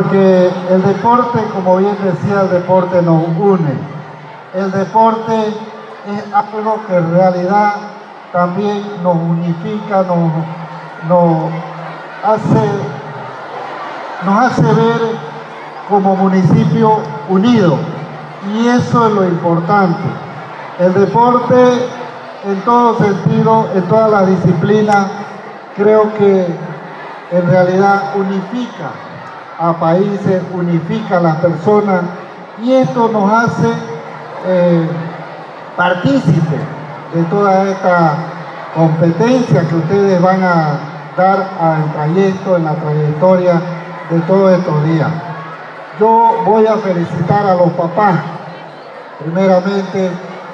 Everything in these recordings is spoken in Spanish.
porque el deporte, como bien decía, el deporte nos une. El deporte es algo que en realidad también nos unifica, nos, hace, nos hace ver como municipio unido. Y eso es lo importante. El deporte en todo sentido, en todas las disciplinas, creo que en realidad unifica a países, unifica a las personas y esto nos hace eh, partícipes de toda esta competencia que ustedes van a dar al trayecto, en la trayectoria de todos estos días. Yo voy a felicitar a los papás, primeramente,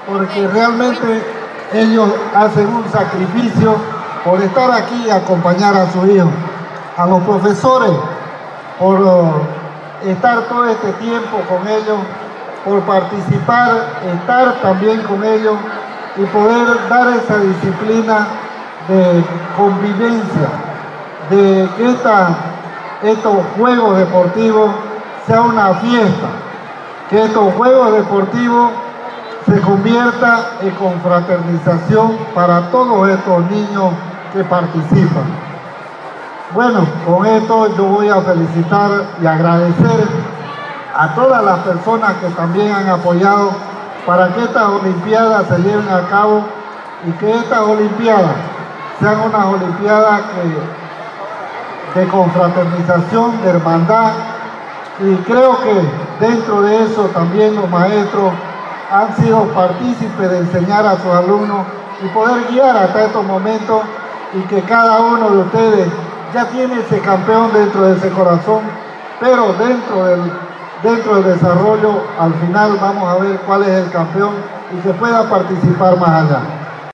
porque realmente ellos hacen un sacrificio por estar aquí y acompañar a su hijo. A los profesores, por uh, estar todo este tiempo con ellos, por participar, estar también con ellos y poder dar esa disciplina de convivencia, de que estos juegos deportivos sea una fiesta, que estos juegos deportivos se convierta en confraternización para todos estos niños que participan. Bueno, con esto yo voy a felicitar y agradecer a todas las personas que también han apoyado para que estas Olimpiadas se lleven a cabo y que estas Olimpiadas sean unas Olimpiadas de confraternización, de hermandad y creo que dentro de eso también los maestros han sido partícipes de enseñar a sus alumnos y poder guiar hasta estos momentos y que cada uno de ustedes ya tiene ese campeón dentro de ese corazón, pero dentro del, dentro del desarrollo, al final vamos a ver cuál es el campeón y que pueda participar más allá.